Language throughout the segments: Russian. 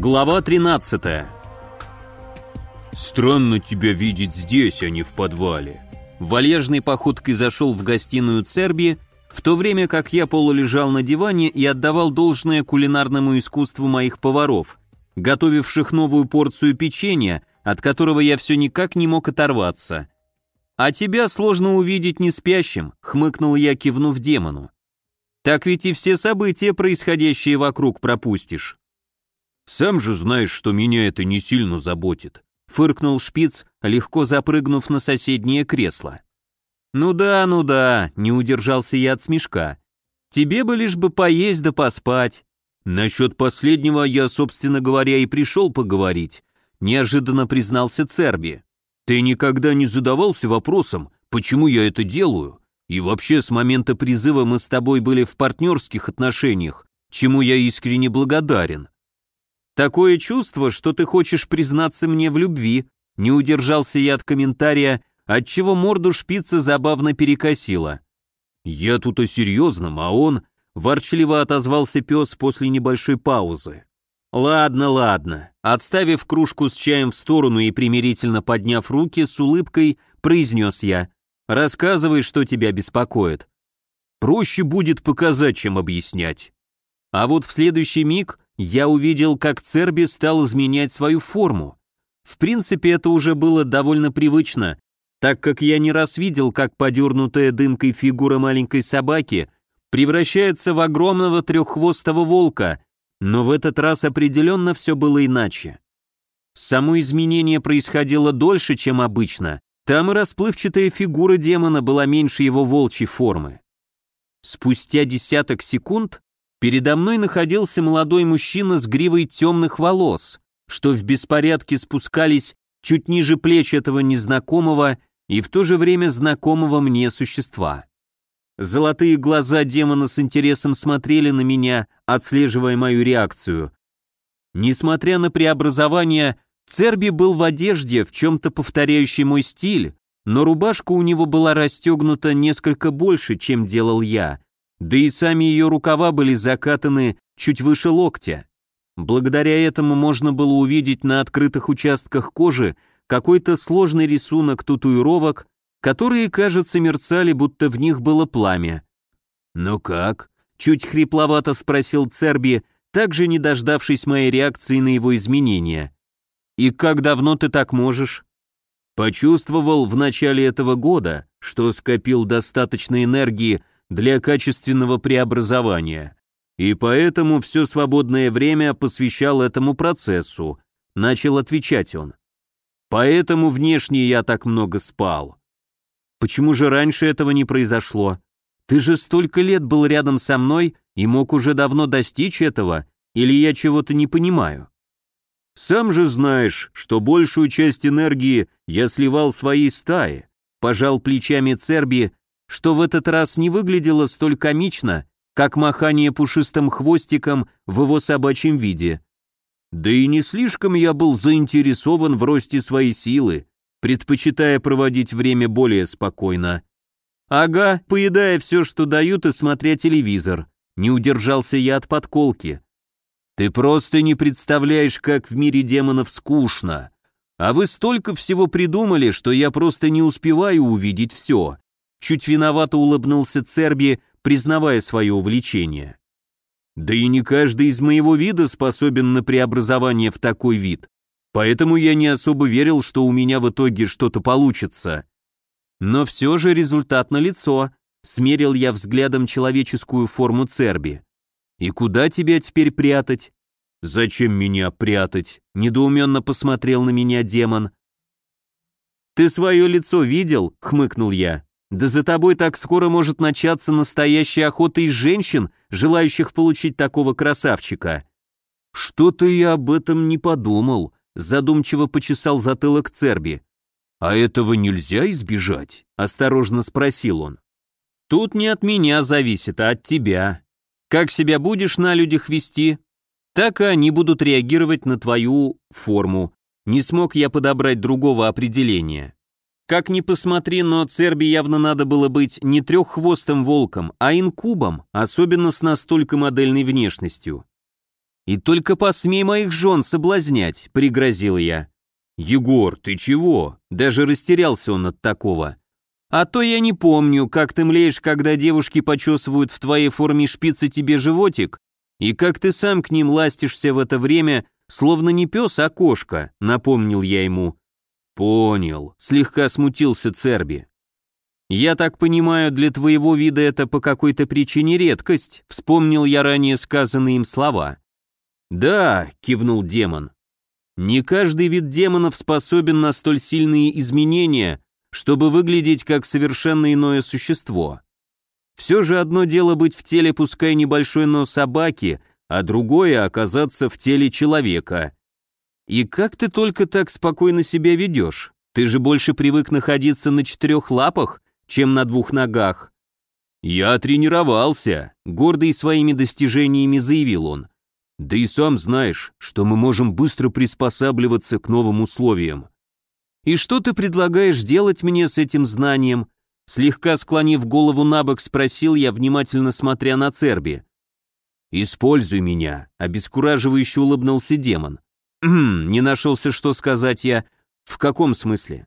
Глава 13 «Странно тебя видеть здесь, а не в подвале». Вальяжной походкой зашел в гостиную Церби, в то время как я полулежал на диване и отдавал должное кулинарному искусству моих поваров, готовивших новую порцию печенья, от которого я все никак не мог оторваться. «А тебя сложно увидеть не спящим», — хмыкнул я, кивнув демону. «Так ведь и все события, происходящие вокруг, пропустишь». «Сам же знаешь, что меня это не сильно заботит», — фыркнул шпиц, легко запрыгнув на соседнее кресло. «Ну да, ну да», — не удержался я от смешка. «Тебе бы лишь бы поесть да поспать». «Насчет последнего я, собственно говоря, и пришел поговорить», — неожиданно признался Церби. «Ты никогда не задавался вопросом, почему я это делаю? И вообще, с момента призыва мы с тобой были в партнерских отношениях, чему я искренне благодарен. Такое чувство, что ты хочешь признаться мне в любви, не удержался я от комментария, отчего морду шпица забавно перекосила. Я тут о серьезном, а он... Ворчливо отозвался пес после небольшой паузы. «Ладно, ладно». Отставив кружку с чаем в сторону и примирительно подняв руки, с улыбкой произнес я. «Рассказывай, что тебя беспокоит». «Проще будет показать, чем объяснять». А вот в следующий миг я увидел, как Церби стал изменять свою форму. В принципе, это уже было довольно привычно, так как я не раз видел, как подернутая дымкой фигура маленькой собаки превращается в огромного треххвостого волка, но в этот раз определенно все было иначе. Само изменение происходило дольше, чем обычно, там и расплывчатая фигура демона была меньше его волчьей формы. Спустя десяток секунд Передо мной находился молодой мужчина с гривой темных волос, что в беспорядке спускались чуть ниже плеч этого незнакомого и в то же время знакомого мне существа. Золотые глаза демона с интересом смотрели на меня, отслеживая мою реакцию. Несмотря на преобразование, Церби был в одежде, в чем-то повторяющей мой стиль, но рубашка у него была расстегнута несколько больше, чем делал я, да и сами ее рукава были закатаны чуть выше локтя. Благодаря этому можно было увидеть на открытых участках кожи какой-то сложный рисунок татуировок, которые, кажется, мерцали, будто в них было пламя. «Ну как?» — чуть хрипловато спросил Церби, также не дождавшись моей реакции на его изменения. «И как давно ты так можешь?» «Почувствовал в начале этого года, что скопил достаточно энергии, для качественного преобразования, и поэтому все свободное время посвящал этому процессу, начал отвечать он. Поэтому внешне я так много спал. Почему же раньше этого не произошло? Ты же столько лет был рядом со мной и мог уже давно достичь этого, или я чего-то не понимаю? Сам же знаешь, что большую часть энергии я сливал своей стае, пожал плечами Церби, что в этот раз не выглядело столь комично, как махание пушистым хвостиком в его собачьем виде. Да и не слишком я был заинтересован в росте своей силы, предпочитая проводить время более спокойно. Ага, поедая все, что дают, и смотря телевизор. Не удержался я от подколки. Ты просто не представляешь, как в мире демонов скучно. А вы столько всего придумали, что я просто не успеваю увидеть все. Чуть виновато улыбнулся Церби, признавая свое увлечение. «Да и не каждый из моего вида способен на преобразование в такой вид, поэтому я не особо верил, что у меня в итоге что-то получится. Но все же результат налицо», — смерил я взглядом человеческую форму Церби. «И куда тебя теперь прятать?» «Зачем меня прятать?» — недоуменно посмотрел на меня демон. «Ты свое лицо видел?» — хмыкнул я. Да за тобой так скоро может начаться настоящая охота из женщин, желающих получить такого красавчика». «Что-то я об этом не подумал», — задумчиво почесал затылок Церби. «А этого нельзя избежать?» — осторожно спросил он. «Тут не от меня зависит, а от тебя. Как себя будешь на людях вести, так и они будут реагировать на твою форму. Не смог я подобрать другого определения». Как ни посмотри, но Церби явно надо было быть не треххвостым волком, а инкубом, особенно с настолько модельной внешностью. «И только посмей моих жен соблазнять», — пригрозил я. «Егор, ты чего?» — даже растерялся он от такого. «А то я не помню, как ты млеешь, когда девушки почесывают в твоей форме шпицы тебе животик, и как ты сам к ним ластишься в это время, словно не пес, а кошка», — напомнил я ему. «Понял», — слегка смутился Церби. «Я так понимаю, для твоего вида это по какой-то причине редкость», — вспомнил я ранее сказанные им слова. «Да», — кивнул демон. «Не каждый вид демонов способен на столь сильные изменения, чтобы выглядеть как совершенно иное существо. Все же одно дело быть в теле, пускай небольшой, но собаки, а другое — оказаться в теле человека. И как ты только так спокойно себя ведешь? Ты же больше привык находиться на четырех лапах, чем на двух ногах. Я тренировался, гордый своими достижениями заявил он. Да и сам знаешь, что мы можем быстро приспосабливаться к новым условиям. И что ты предлагаешь делать мне с этим знанием? Слегка склонив голову на бок, спросил я, внимательно смотря на Церби. «Используй меня», — обескураживающе улыбнулся демон не нашелся, что сказать я. В каком смысле?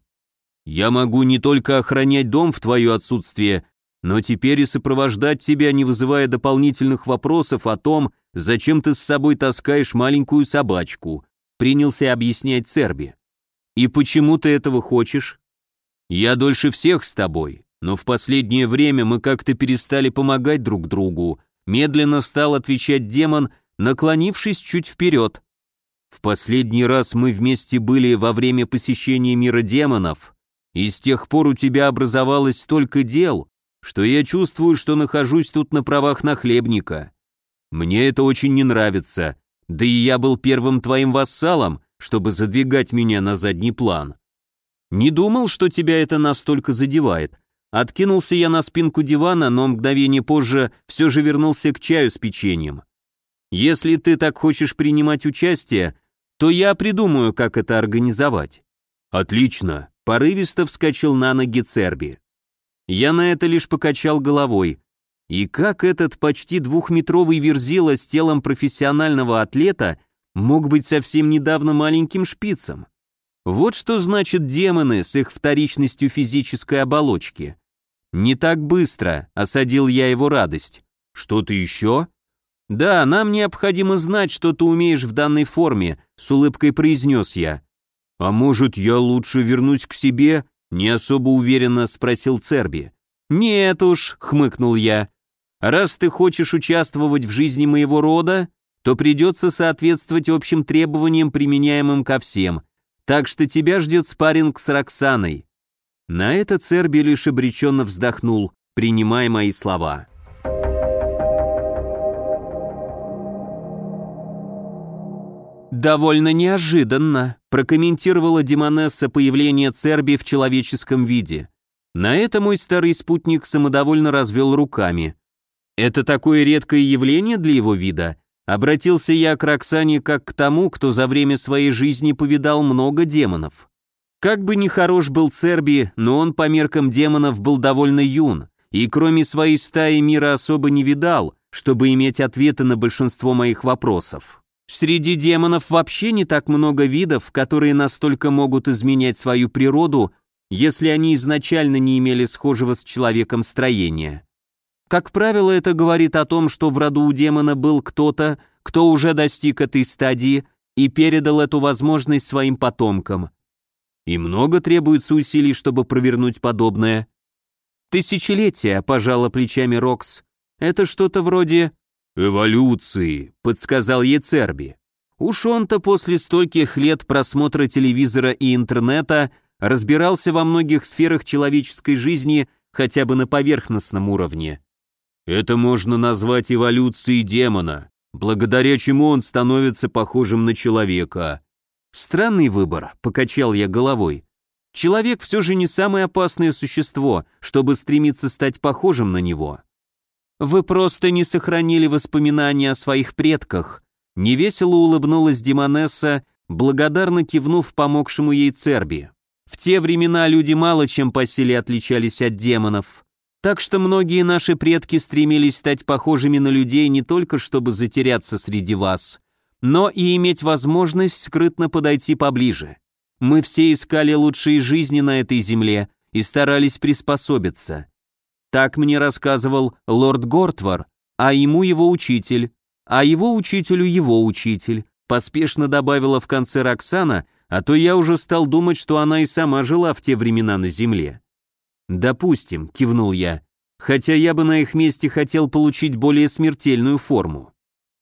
Я могу не только охранять дом в твое отсутствие, но теперь и сопровождать тебя, не вызывая дополнительных вопросов о том, зачем ты с собой таскаешь маленькую собачку, принялся объяснять Церби. И почему ты этого хочешь? Я дольше всех с тобой, но в последнее время мы как-то перестали помогать друг другу, медленно стал отвечать демон, наклонившись чуть вперед. В последний раз мы вместе были во время посещения мира демонов, и с тех пор у тебя образовалось столько дел, что я чувствую, что нахожусь тут на правах нахлебника. Мне это очень не нравится, да и я был первым твоим вассалом, чтобы задвигать меня на задний план. Не думал, что тебя это настолько задевает. Откинулся я на спинку дивана, но мгновение позже все же вернулся к чаю с печеньем. Если ты так хочешь принимать участие, то я придумаю, как это организовать». «Отлично!» — порывисто вскочил на ноги Церби. Я на это лишь покачал головой. И как этот почти двухметровый верзила с телом профессионального атлета мог быть совсем недавно маленьким шпицем? Вот что значит демоны с их вторичностью физической оболочки. «Не так быстро», — осадил я его радость. «Что-то еще?» «Да, нам необходимо знать, что ты умеешь в данной форме», — с улыбкой произнес я. «А может, я лучше вернусь к себе?» — не особо уверенно спросил Церби. «Нет уж», — хмыкнул я. «Раз ты хочешь участвовать в жизни моего рода, то придется соответствовать общим требованиям, применяемым ко всем. Так что тебя ждет спарринг с Роксаной». На это Церби лишь обреченно вздохнул, принимая мои слова. «Довольно неожиданно», — прокомментировала Демонесса появление Церби в человеческом виде. На это мой старый спутник самодовольно развел руками. «Это такое редкое явление для его вида?» Обратился я к Роксане как к тому, кто за время своей жизни повидал много демонов. Как бы ни хорош был Церби, но он по меркам демонов был довольно юн, и кроме своей стаи мира особо не видал, чтобы иметь ответы на большинство моих вопросов. Среди демонов вообще не так много видов, которые настолько могут изменять свою природу, если они изначально не имели схожего с человеком строения. Как правило, это говорит о том, что в роду у демона был кто-то, кто уже достиг этой стадии и передал эту возможность своим потомкам. И много требуется усилий, чтобы провернуть подобное. Тысячелетия, пожала плечами Рокс. Это что-то вроде «Эволюции», — подсказал Ецерби. Уж он-то после стольких лет просмотра телевизора и интернета разбирался во многих сферах человеческой жизни хотя бы на поверхностном уровне. Это можно назвать эволюцией демона, благодаря чему он становится похожим на человека. Странный выбор, покачал я головой. Человек все же не самое опасное существо, чтобы стремиться стать похожим на него. Вы просто не сохранили воспоминания о своих предках. Невесело улыбнулась Демонесса, благодарно кивнув помогшему ей Церби. В те времена люди мало чем по силе отличались от демонов. Так что многие наши предки стремились стать похожими на людей не только чтобы затеряться среди вас, но и иметь возможность скрытно подойти поближе. Мы все искали лучшие жизни на этой земле и старались приспособиться. Так мне рассказывал лорд Гортвар, а ему его учитель, а его учителю его учитель, поспешно добавила в конце Роксана, а то я уже стал думать, что она и сама жила в те времена на земле. «Допустим», — кивнул я, «хотя я бы на их месте хотел получить более смертельную форму.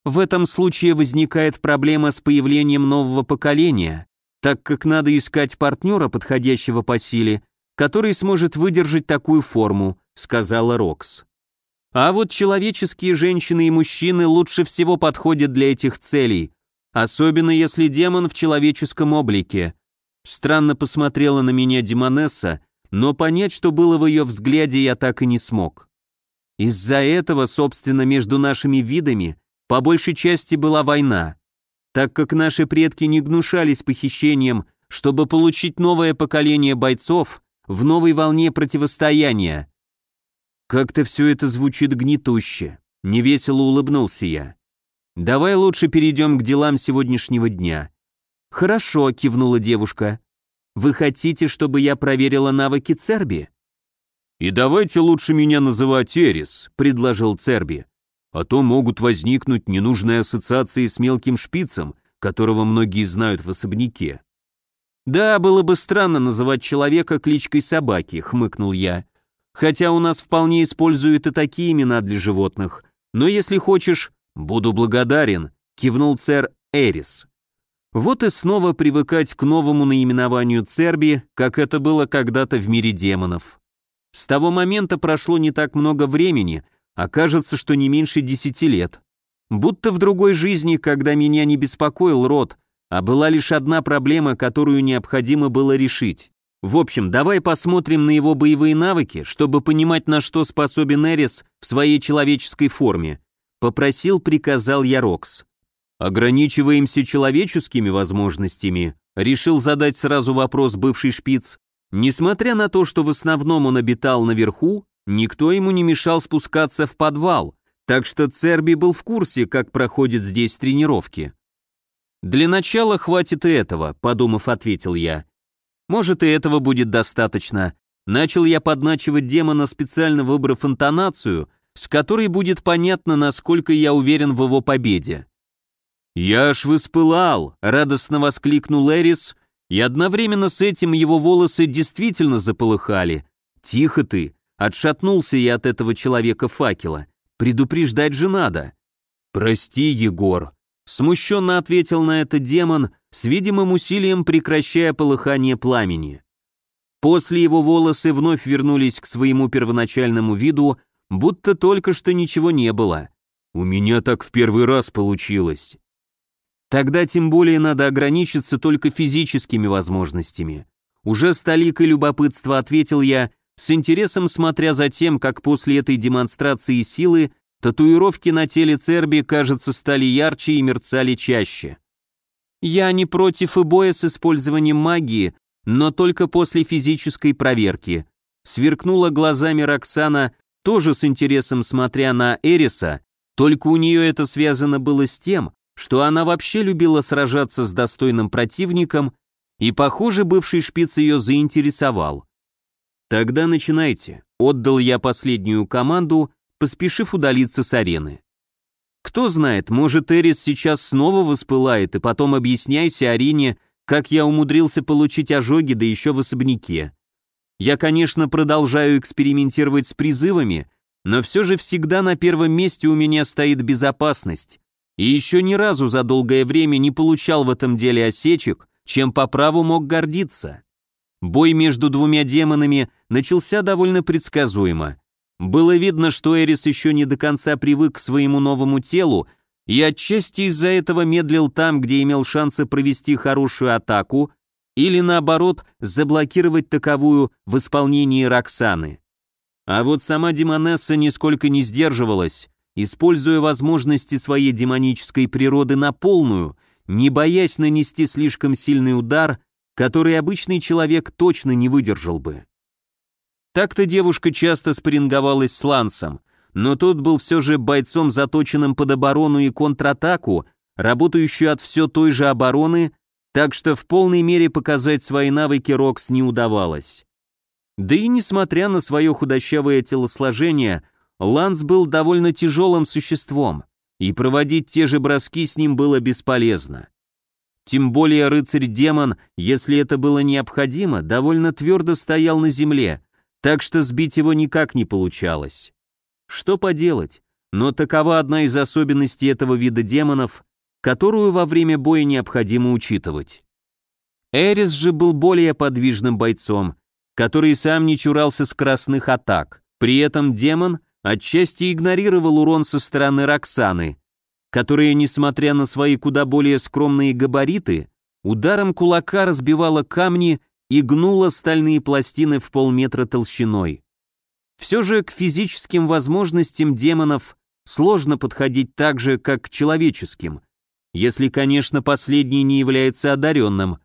В этом случае возникает проблема с появлением нового поколения, так как надо искать партнера, подходящего по силе, который сможет выдержать такую форму», — сказала Рокс. А вот человеческие женщины и мужчины лучше всего подходят для этих целей, особенно если демон в человеческом облике. Странно посмотрела на меня Демонесса, но понять, что было в ее взгляде, я так и не смог. Из-за этого, собственно, между нашими видами по большей части была война, так как наши предки не гнушались похищением, чтобы получить новое поколение бойцов, в новой волне противостояния. Как-то все это звучит гнетуще, невесело улыбнулся я. Давай лучше перейдем к делам сегодняшнего дня. Хорошо, кивнула девушка. Вы хотите, чтобы я проверила навыки Церби? «И давайте лучше меня называть Эрис», — предложил Церби. «А то могут возникнуть ненужные ассоциации с мелким шпицем, которого многие знают в особняке». «Да, было бы странно называть человека кличкой собаки», — хмыкнул я. «Хотя у нас вполне используют и такие имена для животных. Но если хочешь, буду благодарен», — кивнул цер Эрис. Вот и снова привыкать к новому наименованию Церби, как это было когда-то в мире демонов. С того момента прошло не так много времени, а кажется, что не меньше десяти лет. Будто в другой жизни, когда меня не беспокоил род, а была лишь одна проблема, которую необходимо было решить. В общем, давай посмотрим на его боевые навыки, чтобы понимать, на что способен Эрис в своей человеческой форме. Попросил, приказал я Рокс. Ограничиваемся человеческими возможностями. Решил задать сразу вопрос бывший шпиц. Несмотря на то, что в основном он обитал наверху, никто ему не мешал спускаться в подвал, так что Церби был в курсе, как проходят здесь тренировки. «Для начала хватит и этого», — подумав, ответил я. «Может, и этого будет достаточно». Начал я подначивать демона, специально выбрав интонацию, с которой будет понятно, насколько я уверен в его победе. «Я аж воспылал!» — радостно воскликнул Эрис, и одновременно с этим его волосы действительно заполыхали. «Тихо ты!» — отшатнулся я от этого человека факела. «Предупреждать же надо!» «Прости, Егор!» Смущенно ответил на это демон, с видимым усилием прекращая полыхание пламени. После его волосы вновь вернулись к своему первоначальному виду, будто только что ничего не было. «У меня так в первый раз получилось». Тогда тем более надо ограничиться только физическими возможностями. Уже с толикой любопытства ответил я, с интересом смотря за тем, как после этой демонстрации силы Татуировки на теле Церби, кажется, стали ярче и мерцали чаще. Я не против и боя с использованием магии, но только после физической проверки. Сверкнула глазами Роксана, тоже с интересом смотря на Эриса, только у нее это связано было с тем, что она вообще любила сражаться с достойным противником, и, похоже, бывший шпиц ее заинтересовал. «Тогда начинайте», — отдал я последнюю команду поспешив удалиться с арены. Кто знает, может, Эрис сейчас снова воспылает, и потом объясняйся Арине, как я умудрился получить ожоги, да еще в особняке. Я, конечно, продолжаю экспериментировать с призывами, но все же всегда на первом месте у меня стоит безопасность. И еще ни разу за долгое время не получал в этом деле осечек, чем по праву мог гордиться. Бой между двумя демонами начался довольно предсказуемо. Было видно, что Эрис еще не до конца привык к своему новому телу и отчасти из-за этого медлил там, где имел шансы провести хорошую атаку или, наоборот, заблокировать таковую в исполнении Роксаны. А вот сама Демонесса нисколько не сдерживалась, используя возможности своей демонической природы на полную, не боясь нанести слишком сильный удар, который обычный человек точно не выдержал бы. Так-то девушка часто спринговалась с Лансом, но тот был все же бойцом, заточенным под оборону и контратаку, работающую от все той же обороны, так что в полной мере показать свои навыки Рокс не удавалось. Да и несмотря на свое худощавое телосложение, Ланс был довольно тяжелым существом, и проводить те же броски с ним было бесполезно. Тем более рыцарь-демон, если это было необходимо, довольно твердо стоял на земле, так что сбить его никак не получалось. Что поделать, но такова одна из особенностей этого вида демонов, которую во время боя необходимо учитывать. Эрис же был более подвижным бойцом, который сам не чурался скоростных атак. При этом демон отчасти игнорировал урон со стороны Роксаны, которая, несмотря на свои куда более скромные габариты, ударом кулака разбивала камни и гнула стальные пластины в полметра толщиной. Все же к физическим возможностям демонов сложно подходить так же, как к человеческим, если, конечно, последний не является одаренным.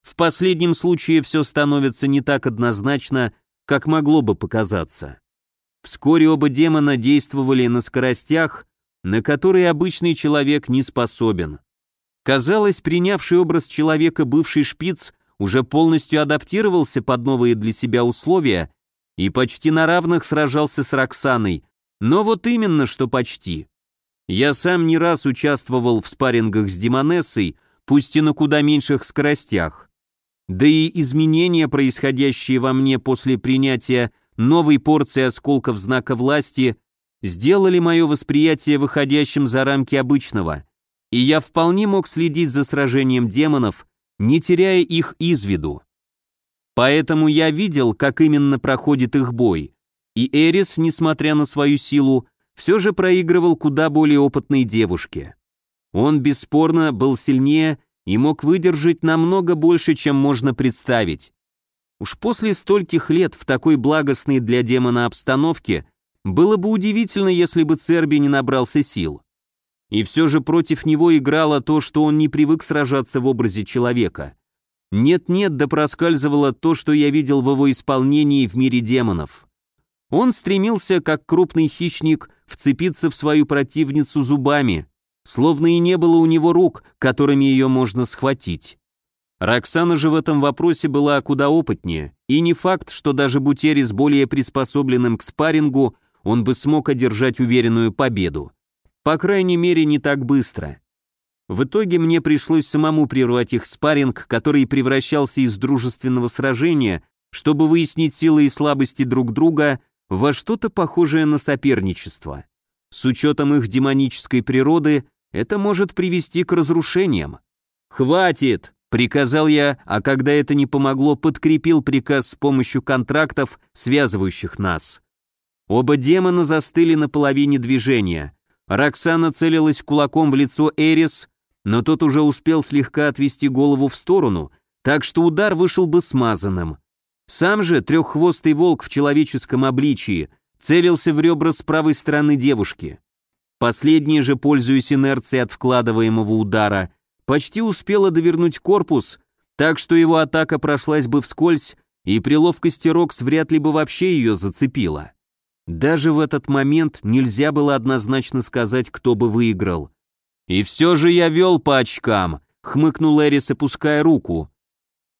В последнем случае все становится не так однозначно, как могло бы показаться. Вскоре оба демона действовали на скоростях, на которые обычный человек не способен. Казалось, принявший образ человека бывший шпиц уже полностью адаптировался под новые для себя условия и почти на равных сражался с Роксаной, но вот именно что почти. Я сам не раз участвовал в спаррингах с Демонессой, пусть и на куда меньших скоростях. Да и изменения, происходящие во мне после принятия новой порции осколков знака власти, сделали мое восприятие выходящим за рамки обычного, и я вполне мог следить за сражением демонов, не теряя их из виду. Поэтому я видел, как именно проходит их бой, и Эрис, несмотря на свою силу, все же проигрывал куда более опытной девушке. Он бесспорно был сильнее и мог выдержать намного больше, чем можно представить. Уж после стольких лет в такой благостной для демона обстановке было бы удивительно, если бы Церби не набрался сил. И все же против него играло то, что он не привык сражаться в образе человека. Нет-нет, да проскальзывало то, что я видел в его исполнении в мире демонов. Он стремился, как крупный хищник, вцепиться в свою противницу зубами, словно и не было у него рук, которыми ее можно схватить. Роксана же в этом вопросе была куда опытнее, и не факт, что даже Бутерис более приспособленным к спаррингу, он бы смог одержать уверенную победу. По крайней мере, не так быстро. В итоге мне пришлось самому прервать их спарринг, который превращался из дружественного сражения, чтобы выяснить силы и слабости друг друга, во что-то похожее на соперничество. С учетом их демонической природы, это может привести к разрушениям. «Хватит!» — приказал я, а когда это не помогло, подкрепил приказ с помощью контрактов, связывающих нас. Оба демона застыли на половине движения — Роксана целилась кулаком в лицо Эрис, но тот уже успел слегка отвести голову в сторону, так что удар вышел бы смазанным. Сам же треххвостый волк в человеческом обличии целился в ребра с правой стороны девушки. Последняя же, пользуясь инерцией от вкладываемого удара, почти успела довернуть корпус, так что его атака прошлась бы вскользь, и при ловкости Рокс вряд ли бы вообще ее зацепила. Даже в этот момент нельзя было однозначно сказать, кто бы выиграл. «И все же я вел по очкам», — хмыкнул Эрис, опуская руку.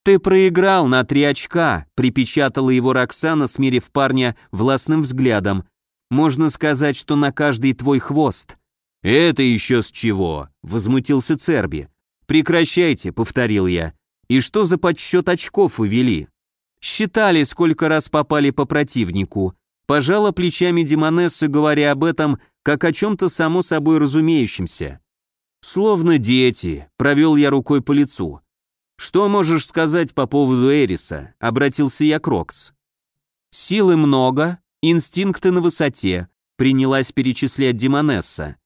«Ты проиграл на три очка», — припечатала его Роксана, смирив парня властным взглядом. «Можно сказать, что на каждый твой хвост». «Это еще с чего?» — возмутился Церби. «Прекращайте», — повторил я. «И что за подсчет очков вы вели?» «Считали, сколько раз попали по противнику», Пожала плечами Демонесса, говоря об этом, как о чем-то само собой разумеющемся. «Словно дети», — провел я рукой по лицу. «Что можешь сказать по поводу Эриса?» — обратился я к Рокс. «Силы много, инстинкты на высоте», — принялась перечислять Демонесса.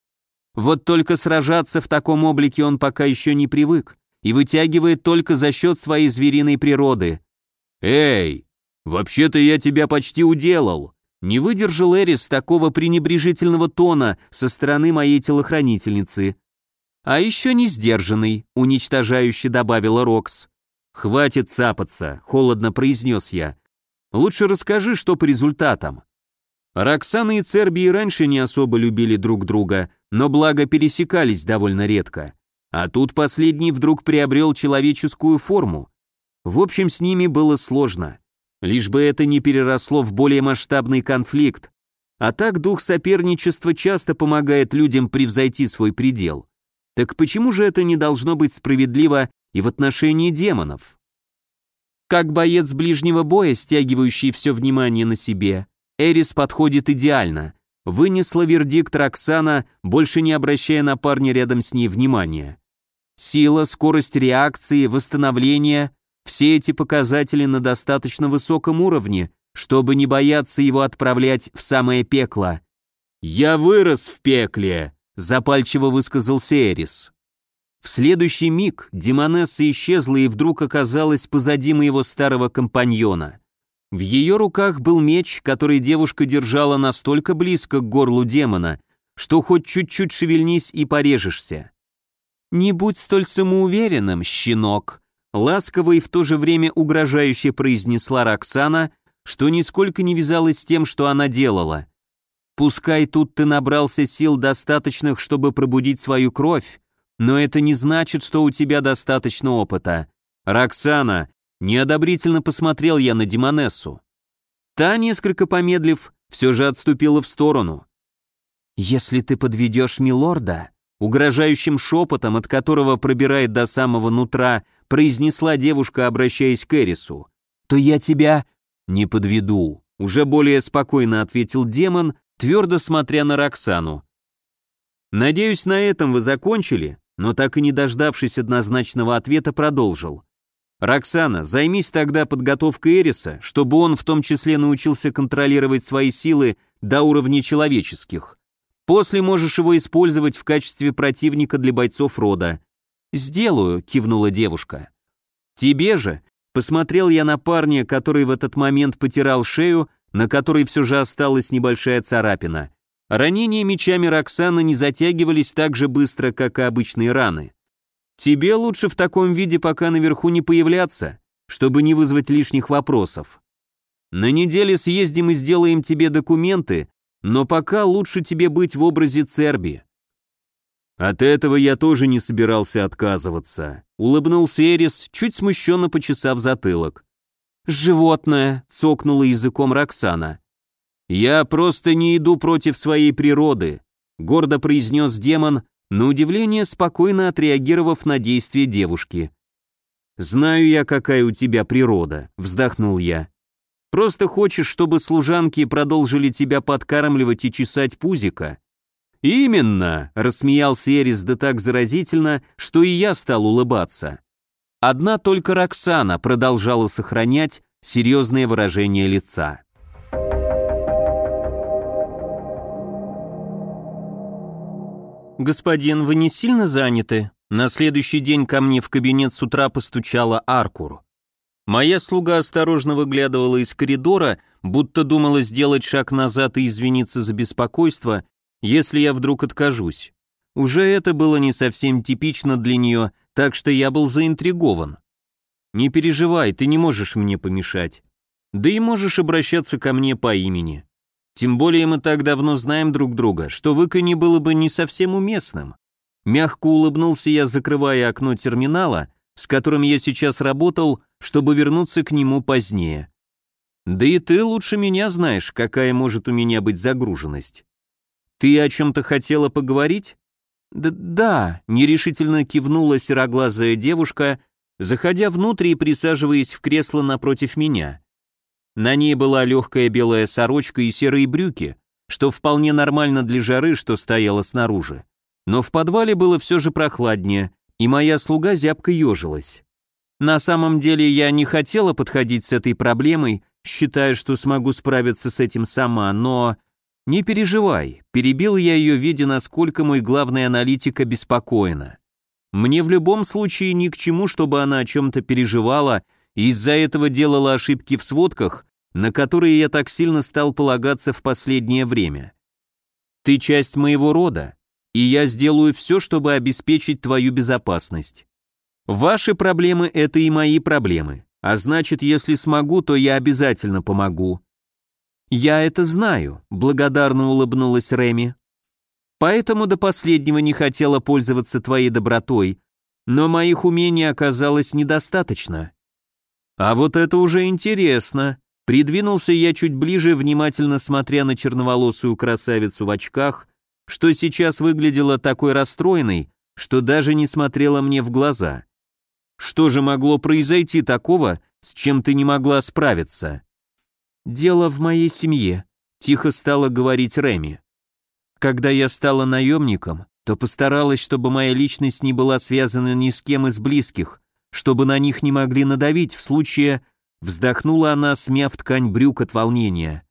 «Вот только сражаться в таком облике он пока еще не привык и вытягивает только за счет своей звериной природы». «Эй, вообще-то я тебя почти уделал», не выдержал Эрис такого пренебрежительного тона со стороны моей телохранительницы. «А еще не сдержанный», — уничтожающе добавила Рокс. «Хватит цапаться», — холодно произнес я. «Лучше расскажи, что по результатам». Роксана и Церби и раньше не особо любили друг друга, но благо пересекались довольно редко. А тут последний вдруг приобрел человеческую форму. В общем, с ними было сложно лишь бы это не переросло в более масштабный конфликт. А так дух соперничества часто помогает людям превзойти свой предел. Так почему же это не должно быть справедливо и в отношении демонов? Как боец ближнего боя, стягивающий все внимание на себе, Эрис подходит идеально. Вынесла вердикт Роксана, больше не обращая на парня рядом с ней внимания. Сила, скорость реакции, восстановление все эти показатели на достаточно высоком уровне, чтобы не бояться его отправлять в самое пекло. «Я вырос в пекле», — запальчиво высказался Эрис. В следующий миг Демонесса исчезла и вдруг оказалась позади моего старого компаньона. В ее руках был меч, который девушка держала настолько близко к горлу демона, что хоть чуть-чуть шевельнись и порежешься. «Не будь столь самоуверенным, щенок», ласково и в то же время угрожающе произнесла Роксана, что нисколько не вязалось с тем, что она делала. Пускай тут ты набрался сил достаточных, чтобы пробудить свою кровь, но это не значит, что у тебя достаточно опыта. Роксана, неодобрительно посмотрел я на Демонессу. Та, несколько помедлив, все же отступила в сторону. «Если ты подведешь милорда», угрожающим шепотом, от которого пробирает до самого нутра, произнесла девушка, обращаясь к Эрису, то я тебя не подведу. Уже более спокойно ответил демон, твердо смотря на Роксану. Надеюсь, на этом вы закончили, но так и не дождавшись однозначного ответа, продолжил. «Роксана, займись тогда подготовкой Эриса, чтобы он в том числе научился контролировать свои силы до уровня человеческих. После можешь его использовать в качестве противника для бойцов рода. «Сделаю», — кивнула девушка. «Тебе же», — посмотрел я на парня, который в этот момент потирал шею, на которой все же осталась небольшая царапина. Ранения мечами Роксана не затягивались так же быстро, как и обычные раны. «Тебе лучше в таком виде пока наверху не появляться, чтобы не вызвать лишних вопросов. На неделе съездим и сделаем тебе документы, но пока лучше тебе быть в образе Церби. От этого я тоже не собирался отказываться. Улыбнулся Эрис, чуть смущенно почесав затылок. «Животное!» — цокнула языком Роксана. «Я просто не иду против своей природы», — гордо произнес демон, на удивление спокойно отреагировав на действия девушки. «Знаю я, какая у тебя природа», — вздохнул я. «Просто хочешь, чтобы служанки продолжили тебя подкармливать и чесать пузика, «Именно!» — рассмеялся Эрис да так заразительно, что и я стал улыбаться. Одна только Роксана продолжала сохранять серьезное выражение лица. «Господин, вы не сильно заняты?» На следующий день ко мне в кабинет с утра постучала Аркур. Моя слуга осторожно выглядывала из коридора, будто думала сделать шаг назад и извиниться за беспокойство, если я вдруг откажусь. Уже это было не совсем типично для нее, так что я был заинтригован. «Не переживай, ты не можешь мне помешать. Да и можешь обращаться ко мне по имени. Тем более мы так давно знаем друг друга, что выкани было бы не совсем уместным». Мягко улыбнулся я, закрывая окно терминала, с которым я сейчас работал, чтобы вернуться к нему позднее. «Да и ты лучше меня знаешь, какая может у меня быть загруженность». «Ты о чем-то хотела поговорить?» Д «Да», — нерешительно кивнула сероглазая девушка, заходя внутрь и присаживаясь в кресло напротив меня. На ней была легкая белая сорочка и серые брюки, что вполне нормально для жары, что стояла снаружи. Но в подвале было все же прохладнее, и моя слуга зябко ежилась. На самом деле я не хотела подходить с этой проблемой, считая, что смогу справиться с этим сама, но «Не переживай», — перебил я ее, видя, насколько мой главный аналитик обеспокоена. «Мне в любом случае ни к чему, чтобы она о чем-то переживала и из-за этого делала ошибки в сводках, на которые я так сильно стал полагаться в последнее время. Ты часть моего рода, и я сделаю все, чтобы обеспечить твою безопасность. Ваши проблемы — это и мои проблемы, а значит, если смогу, то я обязательно помогу. «Я это знаю», — благодарно улыбнулась Реми. «Поэтому до последнего не хотела пользоваться твоей добротой, но моих умений оказалось недостаточно». «А вот это уже интересно», — придвинулся я чуть ближе, внимательно смотря на черноволосую красавицу в очках, что сейчас выглядела такой расстроенной, что даже не смотрела мне в глаза. «Что же могло произойти такого, с чем ты не могла справиться?» «Дело в моей семье», — тихо стала говорить Реми. «Когда я стала наемником, то постаралась, чтобы моя личность не была связана ни с кем из близких, чтобы на них не могли надавить в случае...» Вздохнула она, смяв ткань брюк от волнения.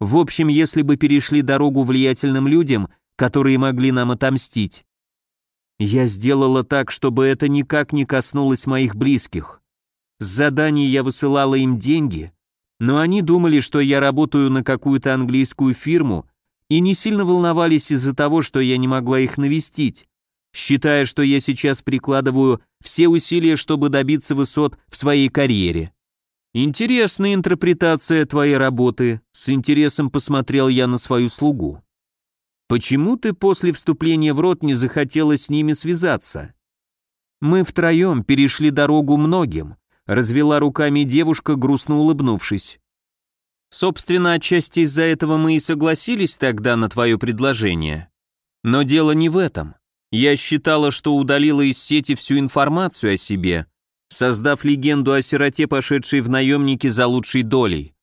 «В общем, если бы перешли дорогу влиятельным людям, которые могли нам отомстить, я сделала так, чтобы это никак не коснулось моих близких. С заданий я высылала им деньги, но они думали, что я работаю на какую-то английскую фирму и не сильно волновались из-за того, что я не могла их навестить, считая, что я сейчас прикладываю все усилия, чтобы добиться высот в своей карьере. «Интересная интерпретация твоей работы», — с интересом посмотрел я на свою слугу. «Почему ты после вступления в рот не захотела с ними связаться?» «Мы втроем перешли дорогу многим», развела руками девушка, грустно улыбнувшись. Собственно, отчасти из-за этого мы и согласились тогда на твое предложение. Но дело не в этом. Я считала, что удалила из сети всю информацию о себе, создав легенду о сироте, пошедшей в наемники за лучшей долей.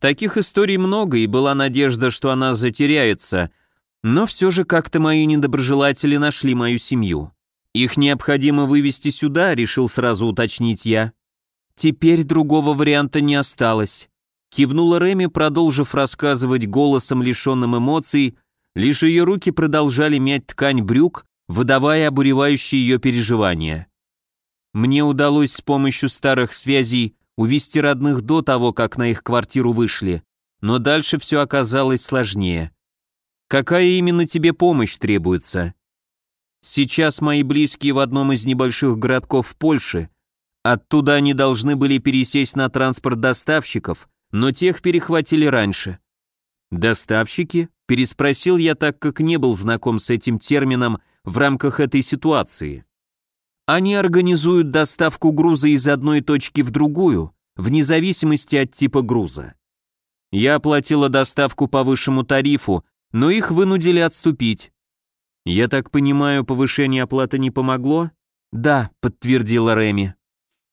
Таких историй много, и была надежда, что она затеряется, но все же как-то мои недоброжелатели нашли мою семью. «Их необходимо вывести сюда», — решил сразу уточнить я. «Теперь другого варианта не осталось», — кивнула Реми, продолжив рассказывать голосом, лишенным эмоций, лишь ее руки продолжали мять ткань брюк, выдавая обуревающие ее переживания. «Мне удалось с помощью старых связей увести родных до того, как на их квартиру вышли, но дальше все оказалось сложнее. Какая именно тебе помощь требуется?» Сейчас мои близкие в одном из небольших городков Польши. Оттуда они должны были пересесть на транспорт доставщиков, но тех перехватили раньше. «Доставщики?» – переспросил я, так как не был знаком с этим термином в рамках этой ситуации. Они организуют доставку груза из одной точки в другую, вне зависимости от типа груза. Я оплатила доставку по высшему тарифу, но их вынудили отступить. «Я так понимаю, повышение оплаты не помогло?» «Да», — подтвердила Реми.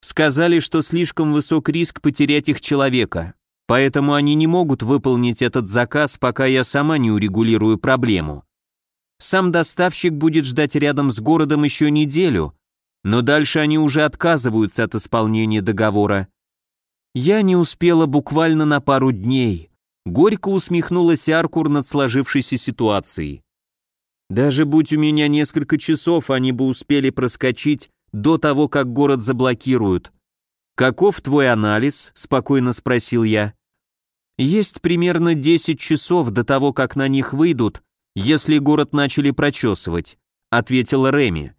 «Сказали, что слишком высок риск потерять их человека, поэтому они не могут выполнить этот заказ, пока я сама не урегулирую проблему. Сам доставщик будет ждать рядом с городом еще неделю, но дальше они уже отказываются от исполнения договора. Я не успела буквально на пару дней. Горько усмехнулась Аркур над сложившейся ситуацией. Даже будь у меня несколько часов, они бы успели проскочить до того, как город заблокируют. «Каков твой анализ?» – спокойно спросил я. «Есть примерно 10 часов до того, как на них выйдут, если город начали прочесывать», – ответила Реми.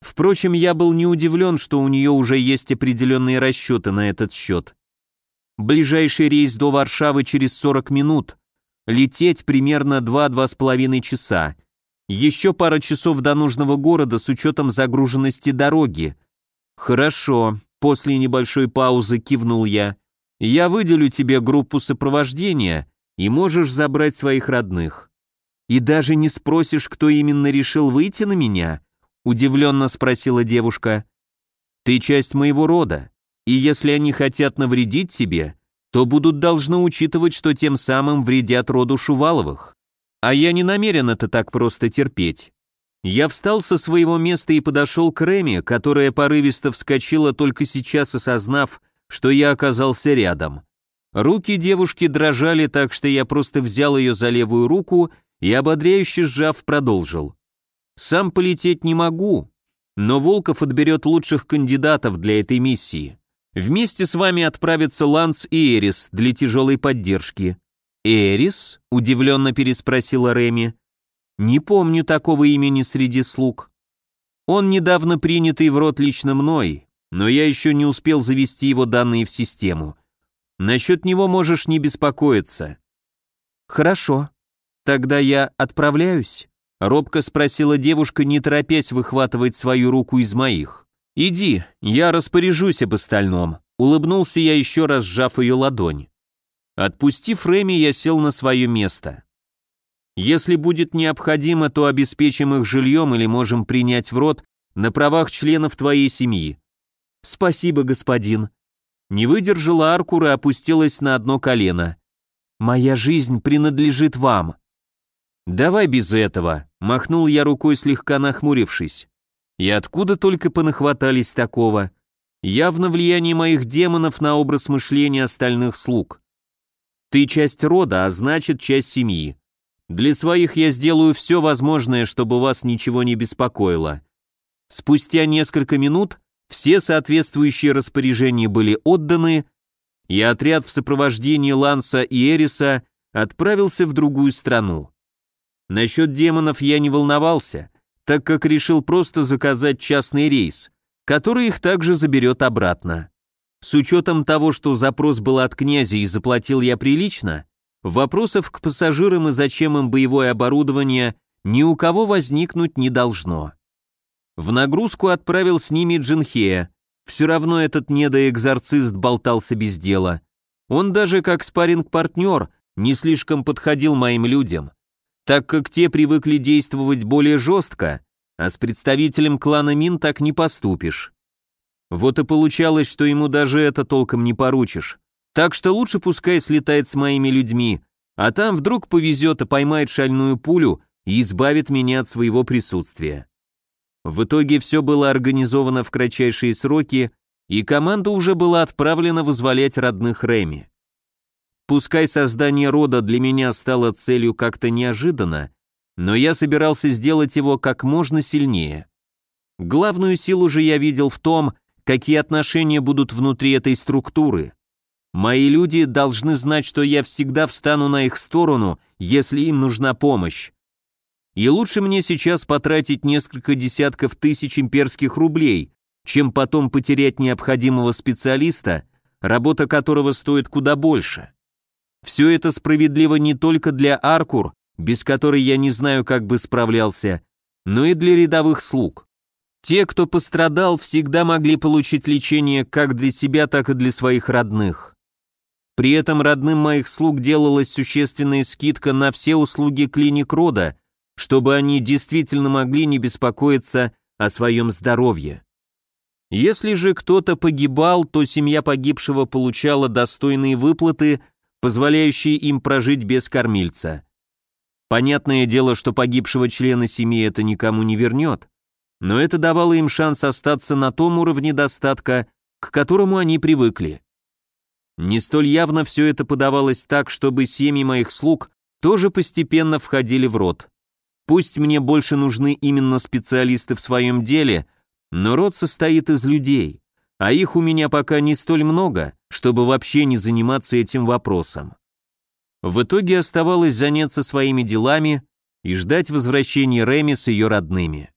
Впрочем, я был не удивлен, что у нее уже есть определенные расчеты на этот счет. Ближайший рейс до Варшавы через 40 минут. Лететь примерно 2-2,5 часа. Еще пара часов до нужного города с учетом загруженности дороги. Хорошо, после небольшой паузы кивнул я. Я выделю тебе группу сопровождения и можешь забрать своих родных. И даже не спросишь, кто именно решил выйти на меня? Удивленно спросила девушка. Ты часть моего рода, и если они хотят навредить тебе, то будут должны учитывать, что тем самым вредят роду Шуваловых а я не намерен это так просто терпеть. Я встал со своего места и подошел к Реми, которая порывисто вскочила только сейчас, осознав, что я оказался рядом. Руки девушки дрожали так, что я просто взял ее за левую руку и, ободряюще сжав, продолжил. «Сам полететь не могу, но Волков отберет лучших кандидатов для этой миссии. Вместе с вами отправятся Ланс и Эрис для тяжелой поддержки. «Эрис?» — удивленно переспросила Реми. «Не помню такого имени среди слуг. Он недавно принятый в рот лично мной, но я еще не успел завести его данные в систему. Насчет него можешь не беспокоиться». «Хорошо. Тогда я отправляюсь?» — робко спросила девушка, не торопясь выхватывать свою руку из моих. «Иди, я распоряжусь об остальном», — улыбнулся я еще раз, сжав ее ладонь. Отпустив Реми, я сел на свое место. Если будет необходимо, то обеспечим их жильем или можем принять в рот на правах членов твоей семьи. Спасибо, господин. Не выдержала Аркура и опустилась на одно колено. Моя жизнь принадлежит вам. Давай без этого, махнул я рукой, слегка нахмурившись. И откуда только понахватались такого? Явно влияние моих демонов на образ мышления остальных слуг. Ты часть рода, а значит, часть семьи. Для своих я сделаю все возможное, чтобы вас ничего не беспокоило. Спустя несколько минут все соответствующие распоряжения были отданы, и отряд в сопровождении Ланса и Эриса отправился в другую страну. Насчет демонов я не волновался, так как решил просто заказать частный рейс, который их также заберет обратно. С учетом того, что запрос был от князя и заплатил я прилично, вопросов к пассажирам и зачем им боевое оборудование ни у кого возникнуть не должно. В нагрузку отправил с ними Джинхея. Все равно этот недоэкзорцист болтался без дела. Он даже как спаринг партнер не слишком подходил моим людям, так как те привыкли действовать более жестко, а с представителем клана Мин так не поступишь. Вот и получалось, что ему даже это толком не поручишь. Так что лучше пускай слетает с моими людьми, а там вдруг повезет и поймает шальную пулю и избавит меня от своего присутствия. В итоге все было организовано в кратчайшие сроки, и команда уже была отправлена вызволять родных Рэми. Пускай создание рода для меня стало целью как-то неожиданно, но я собирался сделать его как можно сильнее. Главную силу же я видел в том, какие отношения будут внутри этой структуры. Мои люди должны знать, что я всегда встану на их сторону, если им нужна помощь. И лучше мне сейчас потратить несколько десятков тысяч имперских рублей, чем потом потерять необходимого специалиста, работа которого стоит куда больше. Все это справедливо не только для Аркур, без которой я не знаю, как бы справлялся, но и для рядовых слуг. Те, кто пострадал, всегда могли получить лечение как для себя, так и для своих родных. При этом родным моих слуг делалась существенная скидка на все услуги клиник рода, чтобы они действительно могли не беспокоиться о своем здоровье. Если же кто-то погибал, то семья погибшего получала достойные выплаты, позволяющие им прожить без кормильца. Понятное дело, что погибшего члена семьи это никому не вернет, но это давало им шанс остаться на том уровне достатка, к которому они привыкли. Не столь явно все это подавалось так, чтобы семьи моих слуг тоже постепенно входили в род. Пусть мне больше нужны именно специалисты в своем деле, но род состоит из людей, а их у меня пока не столь много, чтобы вообще не заниматься этим вопросом. В итоге оставалось заняться своими делами и ждать возвращения Реми с ее родными.